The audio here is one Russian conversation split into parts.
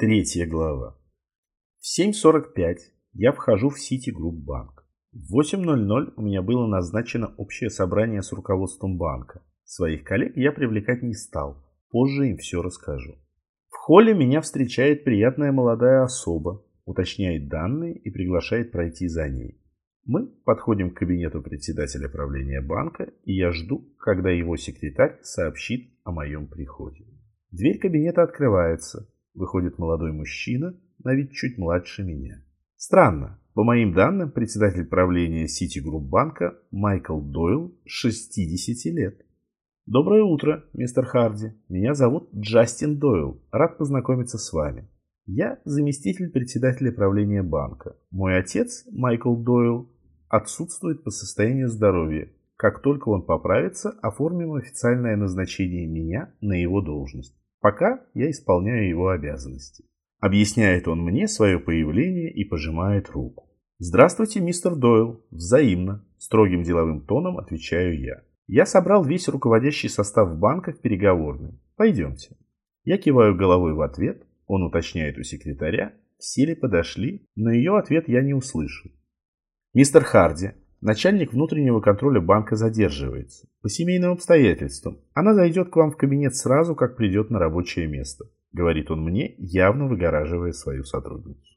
Третья глава. В 7.45 я вхожу в Citigroup банк. В 8.00 у меня было назначено общее собрание с руководством банка. Своих коллег я привлекать не стал. Позже им все расскажу. В холле меня встречает приятная молодая особа, уточняет данные и приглашает пройти за ней. Мы подходим к кабинету председателя правления банка, и я жду, когда его секретарь сообщит о моем приходе. Дверь кабинета открывается. Выходит молодой мужчина, на вид чуть младше меня. Странно. По моим данным, председатель правления Citigroup банка Майкл Дойл 60 лет. Доброе утро, мистер Харди. Меня зовут Джастин Дойл. Рад познакомиться с вами. Я заместитель председателя правления банка. Мой отец, Майкл Дойл, отсутствует по состоянию здоровья. Как только он поправится, оформим официальное назначение меня на его должность. Пока я исполняю его обязанности. Объясняет он мне свое появление и пожимает руку. «Здравствуйте, мистер Дойл. Взаимно», – строгим деловым тоном отвечаю я. «Я собрал весь руководящий состав банка в переговорной. Пойдемте». Я киваю головой в ответ, он уточняет у секретаря, все ли подошли, но ее ответ я не услышу. «Мистер Харди, Начальник внутреннего контроля банка задерживается. По семейным обстоятельствам. Она зайдет к вам в кабинет сразу, как придет на рабочее место. Говорит он мне, явно выгораживая свою сотрудницу.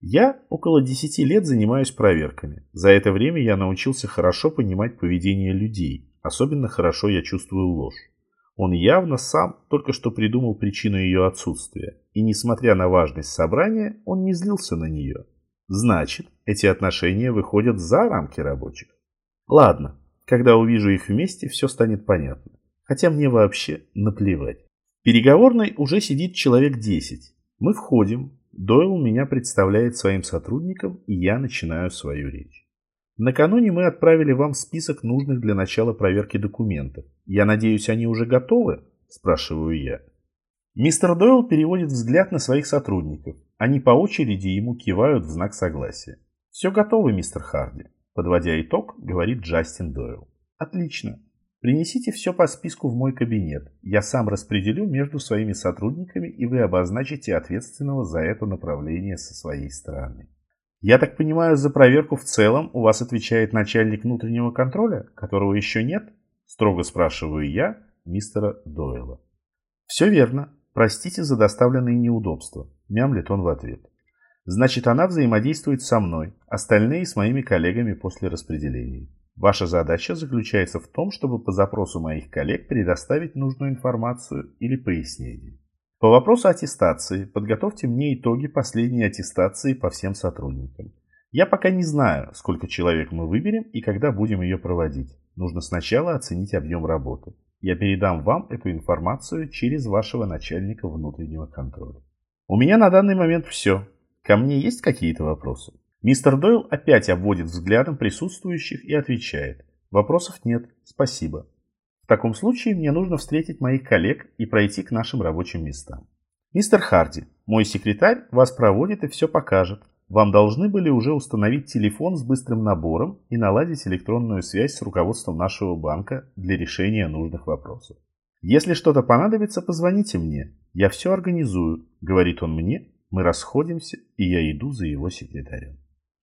Я около 10 лет занимаюсь проверками. За это время я научился хорошо понимать поведение людей. Особенно хорошо я чувствую ложь. Он явно сам только что придумал причину ее отсутствия. И несмотря на важность собрания, он не злился на нее. Значит, эти отношения выходят за рамки рабочих. Ладно, когда увижу их вместе, все станет понятно. Хотя мне вообще наплевать. В переговорной уже сидит человек 10. Мы входим, Дойл меня представляет своим сотрудникам, и я начинаю свою речь. Накануне мы отправили вам список нужных для начала проверки документов. Я надеюсь, они уже готовы? Спрашиваю я. Мистер Дойл переводит взгляд на своих сотрудников. Они по очереди ему кивают в знак согласия. «Все готово, мистер Харди», – подводя итог, говорит Джастин Дойл. «Отлично. Принесите все по списку в мой кабинет. Я сам распределю между своими сотрудниками, и вы обозначите ответственного за это направление со своей стороны». «Я так понимаю, за проверку в целом у вас отвечает начальник внутреннего контроля, которого еще нет?» – строго спрашиваю я мистера Дойла. «Все верно. «Простите за доставленные неудобства», – мямлет он в ответ. «Значит, она взаимодействует со мной, остальные с моими коллегами после распределения. Ваша задача заключается в том, чтобы по запросу моих коллег предоставить нужную информацию или пояснение. По вопросу аттестации подготовьте мне итоги последней аттестации по всем сотрудникам. Я пока не знаю, сколько человек мы выберем и когда будем ее проводить. Нужно сначала оценить объем работы. Я передам вам эту информацию через вашего начальника внутреннего контроля. У меня на данный момент все. Ко мне есть какие-то вопросы? Мистер Дойл опять обводит взглядом присутствующих и отвечает. Вопросов нет, спасибо. В таком случае мне нужно встретить моих коллег и пройти к нашим рабочим местам. Мистер Харди, мой секретарь вас проводит и все покажет. Вам должны были уже установить телефон с быстрым набором и наладить электронную связь с руководством нашего банка для решения нужных вопросов. Если что-то понадобится, позвоните мне. Я все организую, говорит он мне. Мы расходимся, и я иду за его секретарем.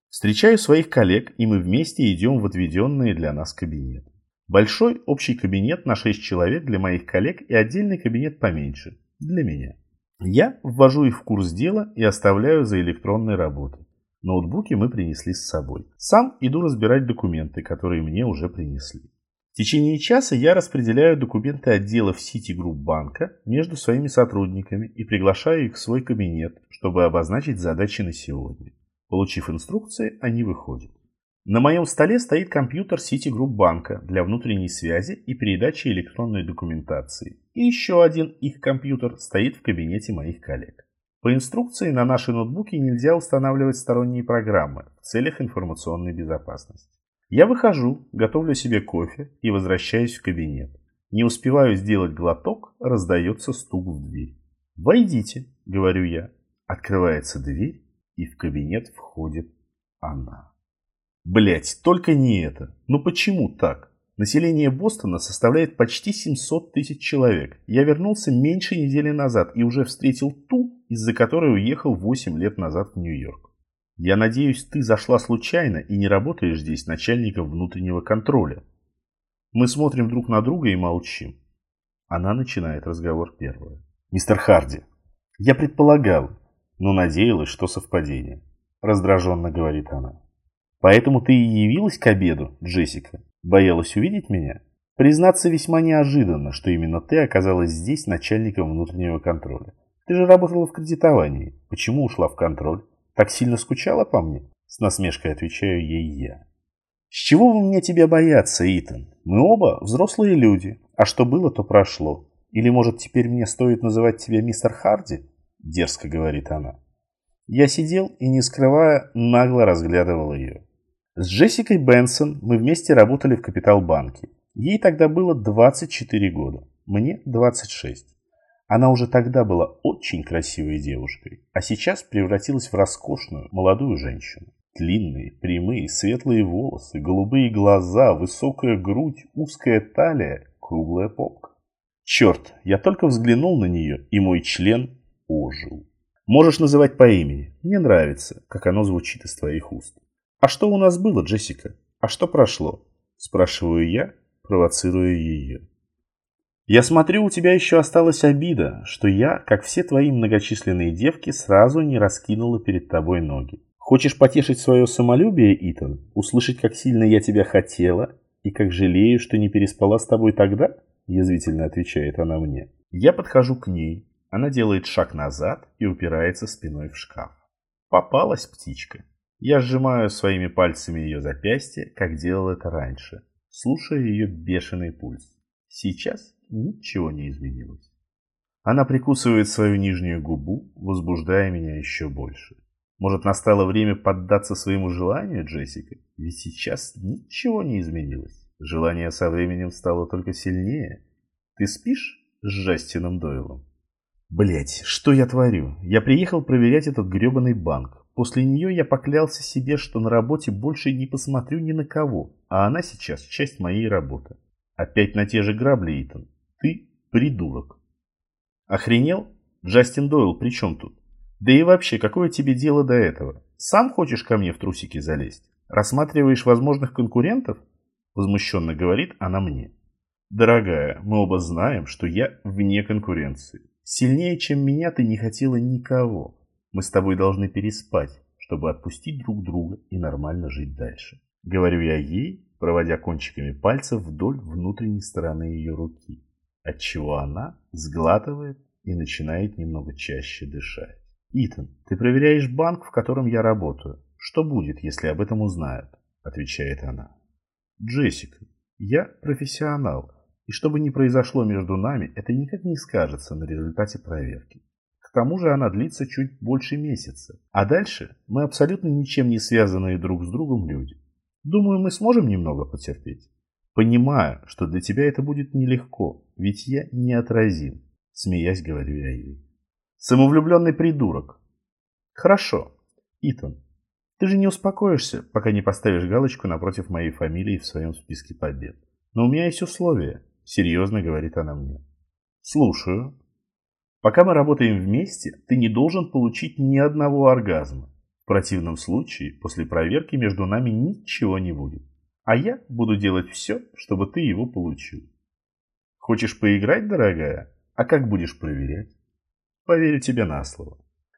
Встречаю своих коллег, и мы вместе идем в отведенные для нас кабинеты. Большой общий кабинет на 6 человек для моих коллег и отдельный кабинет поменьше для меня. Я ввожу их в курс дела и оставляю за электронной работой. Ноутбуки мы принесли с собой. Сам иду разбирать документы, которые мне уже принесли. В течение часа я распределяю документы отделов Citigroup банка между своими сотрудниками и приглашаю их в свой кабинет, чтобы обозначить задачи на сегодня. Получив инструкции, они выходят. На моем столе стоит компьютер Citigroup банка для внутренней связи и передачи электронной документации. И еще один их компьютер стоит в кабинете моих коллег. По инструкции на наши ноутбуки нельзя устанавливать сторонние программы в целях информационной безопасности. Я выхожу, готовлю себе кофе и возвращаюсь в кабинет. Не успеваю сделать глоток, раздается стук в дверь. «Войдите», — говорю я. Открывается дверь, и в кабинет входит она. Блять, только не это. Ну почему так? Население Бостона составляет почти 700 тысяч человек. Я вернулся меньше недели назад и уже встретил ту, из-за которой уехал 8 лет назад в Нью-Йорк. Я надеюсь, ты зашла случайно и не работаешь здесь начальником внутреннего контроля. Мы смотрим друг на друга и молчим. Она начинает разговор первая. Мистер Харди, я предполагал, но надеялась, что совпадение. Раздраженно говорит она. Поэтому ты и явилась к обеду, Джессика? Боялась увидеть меня? Признаться, весьма неожиданно, что именно ты оказалась здесь начальником внутреннего контроля. Ты же работала в кредитовании. Почему ушла в контроль? Так сильно скучала по мне? С насмешкой отвечаю ей я. С чего бы мне тебя бояться, Итан? Мы оба взрослые люди, а что было, то прошло. Или, может, теперь мне стоит называть тебя мистер Харди? Дерзко говорит она. Я сидел и, не скрывая, нагло разглядывал ее. С Джессикой Бенсон мы вместе работали в Капитал-банке. Ей тогда было 24 года, мне 26. Она уже тогда была очень красивой девушкой, а сейчас превратилась в роскошную молодую женщину. Длинные, прямые, светлые волосы, голубые глаза, высокая грудь, узкая талия, круглая попка. Черт, я только взглянул на нее, и мой член ожил. Можешь называть по имени. Мне нравится, как оно звучит из твоих уст. А что у нас было, Джессика? А что прошло? Спрашиваю я, провоцируя ее. Я смотрю, у тебя еще осталась обида, что я, как все твои многочисленные девки, сразу не раскинула перед тобой ноги. Хочешь потешить свое самолюбие, Итан? Услышать, как сильно я тебя хотела и как жалею, что не переспала с тобой тогда? Язвительно отвечает она мне. Я подхожу к ней. Она делает шаг назад и упирается спиной в шкаф. Попалась птичка. Я сжимаю своими пальцами ее запястье, как делал это раньше слушая ее бешеный пульс. Сейчас ничего не изменилось. Она прикусывает свою нижнюю губу, возбуждая меня еще больше. Может, настало время поддаться своему желанию, Джессика? Ведь сейчас ничего не изменилось. Желание со временем стало только сильнее. Ты спишь с Жастином Дойлом? Блять, что я творю? Я приехал проверять этот гребаный банк. После нее я поклялся себе, что на работе больше не посмотрю ни на кого, а она сейчас часть моей работы. Опять на те же грабли, Итан. Ты придурок. Охренел? Джастин Дойл при чем тут? Да и вообще, какое тебе дело до этого? Сам хочешь ко мне в трусики залезть? Рассматриваешь возможных конкурентов? Возмущенно говорит она мне. Дорогая, мы оба знаем, что я вне конкуренции. Сильнее, чем меня, ты не хотела никого. Мы с тобой должны переспать, чтобы отпустить друг друга и нормально жить дальше. Говорю я ей, проводя кончиками пальцев вдоль внутренней стороны ее руки, отчего она сглатывает и начинает немного чаще дышать. «Итан, ты проверяешь банк, в котором я работаю. Что будет, если об этом узнают?» – отвечает она. «Джессика, я профессионал, и что бы ни произошло между нами, это никак не скажется на результате проверки. К тому же она длится чуть больше месяца. А дальше мы абсолютно ничем не связанные друг с другом люди. Думаю, мы сможем немного потерпеть. Понимаю, что для тебя это будет нелегко, ведь я неотразим, смеясь говорю я ей. Самовлюбленный придурок. Хорошо, Итан, ты же не успокоишься, пока не поставишь галочку напротив моей фамилии в своем списке побед. Но у меня есть условия, серьезно говорит она мне. Слушаю, Пока мы работаем вместе, ты не должен получить ни одного оргазма. В противном случае, после проверки между нами ничего не будет. А я буду делать все, чтобы ты его получил. Хочешь поиграть, дорогая? А как будешь проверять? Поверю тебе на слово.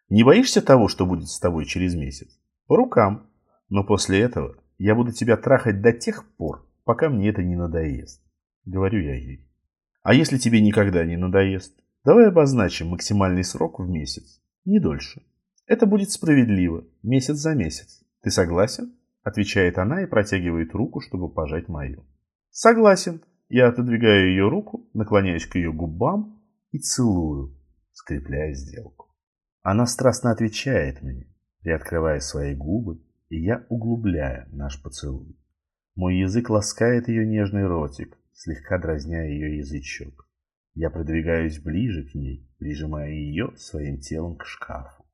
Не боишься того, что будет с тобой через месяц? По рукам. Но после этого я буду тебя трахать до тех пор, пока мне это не надоест. Говорю я ей. А если тебе никогда не надоест? Давай обозначим максимальный срок в месяц, не дольше. Это будет справедливо, месяц за месяц. Ты согласен? Отвечает она и протягивает руку, чтобы пожать мою. Согласен. Я отодвигаю ее руку, наклоняюсь к ее губам и целую, скрепляя сделку. Она страстно отвечает мне, приоткрывая свои губы, и я углубляю наш поцелуй. Мой язык ласкает ее нежный ротик, слегка дразня ее язычок. Я продвигаюсь ближе к ней, прижимая ее своим телом к шкафу.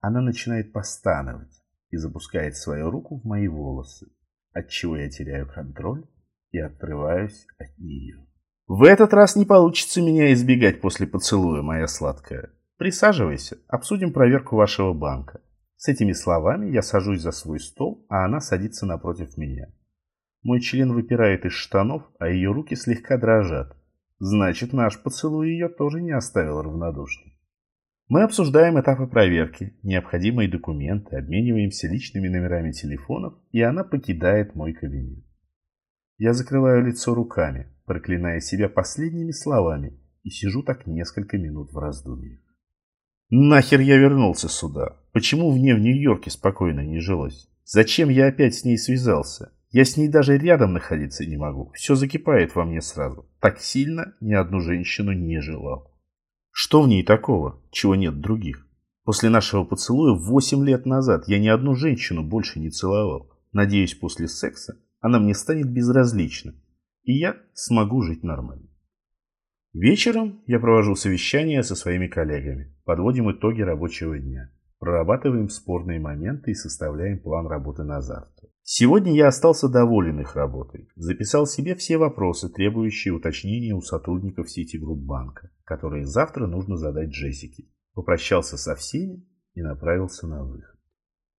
Она начинает постановать и запускает свою руку в мои волосы, отчего я теряю контроль и отрываюсь от нее. В этот раз не получится меня избегать после поцелуя, моя сладкая. Присаживайся, обсудим проверку вашего банка. С этими словами я сажусь за свой стол, а она садится напротив меня. Мой член выпирает из штанов, а ее руки слегка дрожат. Значит, наш поцелуй ее тоже не оставил равнодушной. Мы обсуждаем этапы проверки, необходимые документы, обмениваемся личными номерами телефонов, и она покидает мой кабинет. Я закрываю лицо руками, проклиная себя последними словами, и сижу так несколько минут в раздумьях. Нахер я вернулся сюда? Почему мне в Нью-Йорке спокойно не жилось? Зачем я опять с ней связался? Я с ней даже рядом находиться не могу. Все закипает во мне сразу. Так сильно ни одну женщину не желал. Что в ней такого, чего нет других? После нашего поцелуя 8 лет назад я ни одну женщину больше не целовал. Надеюсь, после секса она мне станет безразлична, и я смогу жить нормально. Вечером я провожу совещание со своими коллегами, подводим итоги рабочего дня, прорабатываем спорные моменты и составляем план работы на завтра. Сегодня я остался доволен их работой, записал себе все вопросы, требующие уточнения у сотрудников сети Банка, которые завтра нужно задать Джессике. Попрощался со всеми и направился на выход.